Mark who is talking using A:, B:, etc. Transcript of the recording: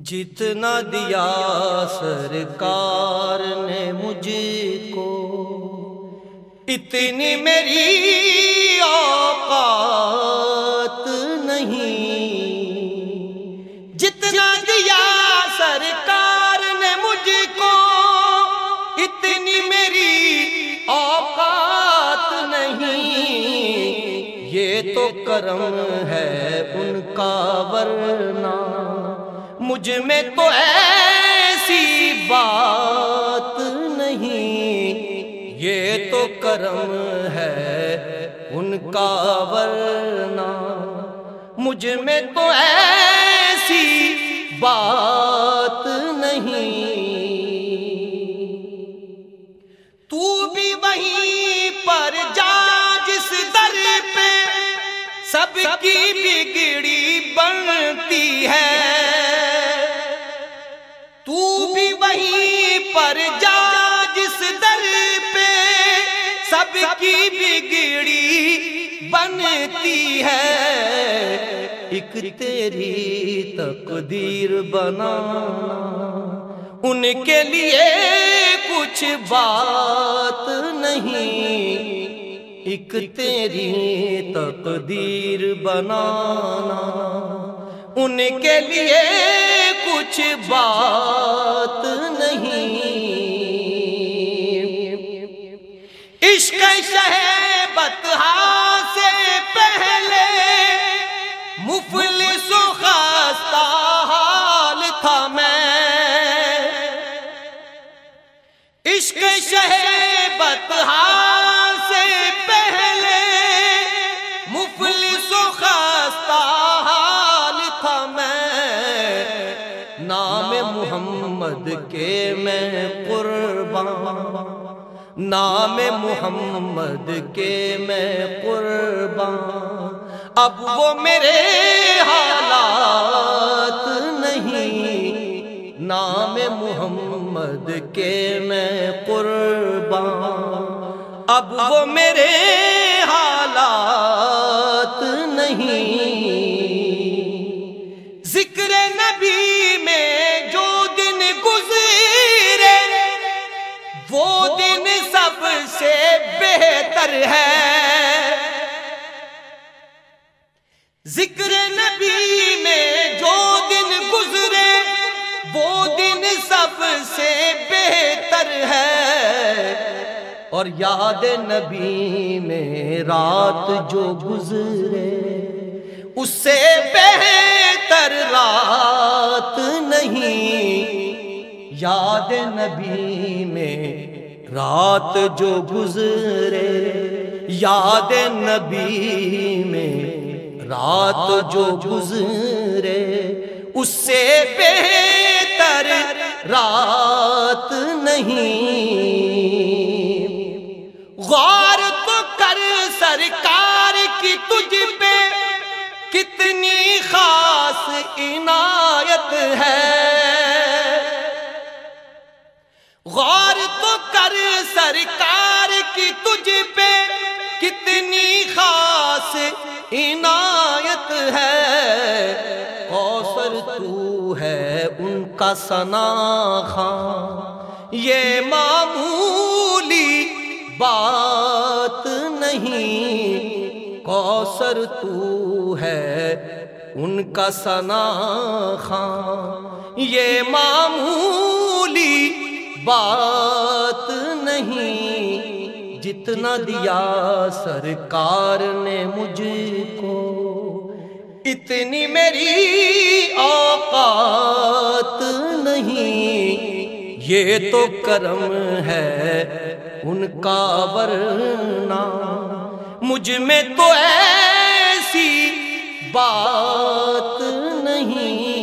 A: جتنا دیا سرکار نے مجھ کو، اتنی میری اوقات نہیں۔ جتنا دیا سرکار نے مجھ کو، اتنی میری اوقات نہیں۔ یہ تو کرم ہے ان کا ورنہ۔ مجھ میں تو ایسی بات نہیں۔ یہ تو کرم ہے ان کا ورنہ۔ مجھ میں تو ایسی بات نہیں۔ تو بھی وہیں پر جا جس در پہ سب کی بگڑی بنتی ہے۔ کی بگڑی بنتی ہے۔ ایک تیری تقدیر بنا۔ ان کے لیے کچھ بات نہیں۔ ایک تیری تقدیر بنانا ان کے لیے کچھ بات نہیں۔ مفلس و خستہ حال تھا میں۔ عشق شہر بتہا سے پہلے مفلس و خستہ حال تھا میں۔ نام محمد کے میں قربان۔ نام محمد کے میں قربان۔ اب وہ میرے حالات نہیں۔ نام محمد کے میں قربان۔ اب وہ میرے حالات نہیں۔ سکر نبی میں جو دن گزرے، وہ دن سب سے بہتر ہے۔ ذکر نبی میں جو دن گزرے، وہ دن سب سے بہتر ہے۔ اور یاد نبی میں رات جو گزرے، اس سے بہتر رات نہیں۔ یاد نبی میں رات جو گزرے، یاد نبی میں رات جو گزرے، اس سے بہتر رات نہیں۔ غور تو کر سرکار کی تجھ پہ، کتنی خاص عنایت ہے۔ غور تو کر سرکار کی تجھ پہ، کتنی خاص عنایت ہے۔ کوثر تو ہے ان کا سنا خان یہ معمولی بات نہیں۔ کوثر تو ہے ان کا سنا خان یہ معمولی بات نہیں۔ جتنا دیا سرکار نے مجھ کو اتنی میری اوقات نہیں۔ یہ تو کرم ہے ان کا ورنہ۔ مجھ میں تو ایسی بات نہیں۔